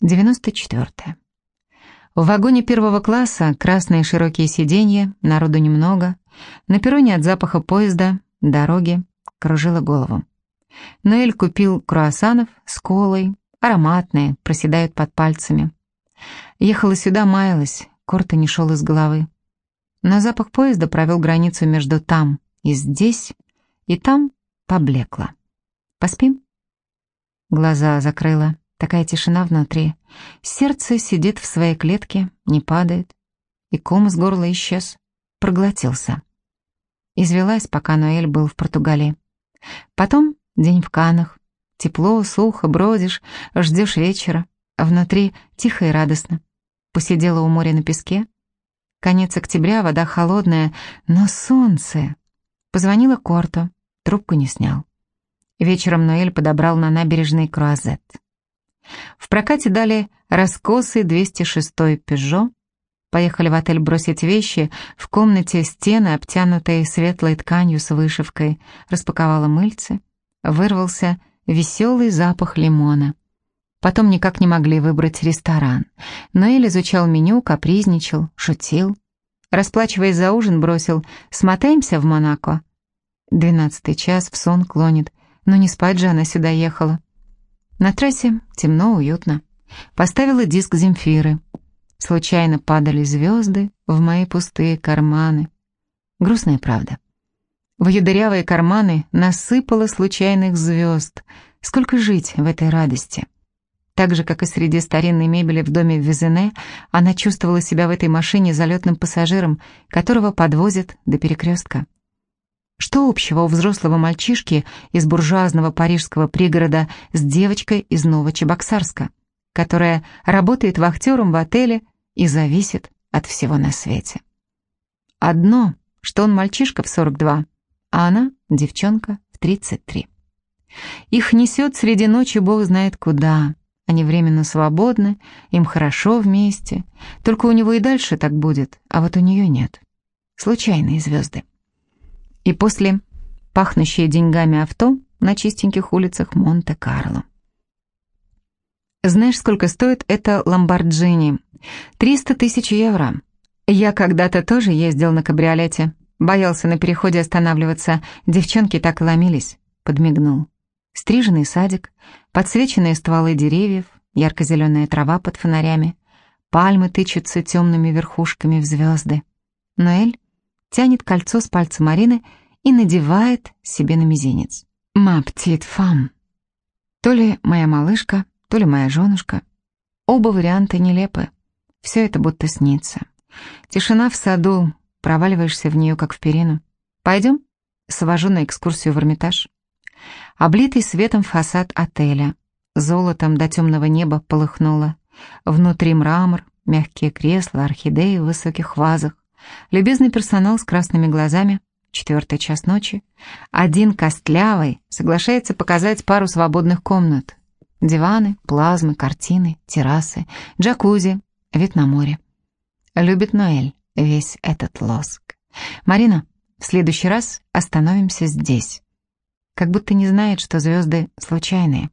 94. В вагоне первого класса красные широкие сиденья, народу немного. На перроне от запаха поезда, дороги, кружила голову. Ноэль купил круассанов с колой, ароматные, проседают под пальцами. Ехала сюда, маялась, корта не шел из головы. Но запах поезда провел границу между там и здесь, и там поблекла. Поспим? Глаза закрыла. Такая тишина внутри. Сердце сидит в своей клетке, не падает. И ком из горла исчез, проглотился. Извелась, пока Ноэль был в Португалии. Потом день в Канах. Тепло, сухо, бродишь, ждешь вечера. Внутри тихо и радостно. Посидела у моря на песке. Конец октября, вода холодная, но солнце. Позвонила Корту, трубку не снял. Вечером Ноэль подобрал на набережной круазет. В прокате дали раскосый 206-й «Пежо». Поехали в отель бросить вещи. В комнате стены, обтянутые светлой тканью с вышивкой. Распаковала мыльцы. Вырвался веселый запах лимона. Потом никак не могли выбрать ресторан. Ноэль изучал меню, капризничал, шутил. Расплачиваясь за ужин, бросил «Смотаемся в Монако». Двенадцатый час в сон клонит. Но не спать же она сюда ехала. На трассе темно, уютно. Поставила диск Земфиры. Случайно падали звезды в мои пустые карманы. Грустная правда. В ее дырявые карманы насыпало случайных звезд. Сколько жить в этой радости? Так же, как и среди старинной мебели в доме в Визене, она чувствовала себя в этой машине залетным пассажиром, которого подвозят до перекрестка. Что общего у взрослого мальчишки из буржуазного парижского пригорода с девочкой из Новочебоксарска, которая работает вахтером в отеле и зависит от всего на свете? Одно, что он мальчишка в 42, а она девчонка в 33. Их несет среди ночи бог знает куда. Они временно свободны, им хорошо вместе. Только у него и дальше так будет, а вот у нее нет. Случайные звезды и после пахнущее деньгами авто на чистеньких улицах Монте-Карло. Знаешь, сколько стоит это Ламборджини? 300 тысяч евро. Я когда-то тоже ездил на кабриолете. Боялся на переходе останавливаться. Девчонки так ломились. Подмигнул. Стриженный садик, подсвеченные стволы деревьев, ярко-зеленая трава под фонарями. Пальмы тычутся темными верхушками в звезды. Ноэль тянет кольцо с пальца Марины и надевает себе на мизинец. «Ма птит фам». То ли моя малышка, то ли моя женушка. Оба варианта нелепы. Все это будто снится. Тишина в саду, проваливаешься в нее, как в перину. Пойдем? Свожу на экскурсию в Эрмитаж. Облитый светом фасад отеля. Золотом до темного неба полыхнуло. Внутри мрамор, мягкие кресла, орхидеи в высоких вазах. Любезный персонал с красными глазами, четвертый час ночи. Один костлявый соглашается показать пару свободных комнат. Диваны, плазмы, картины, террасы, джакузи, вид на море. Любит Ноэль весь этот лоск. Марина, в следующий раз остановимся здесь. Как будто не знает, что звезды случайные.